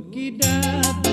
Bukidata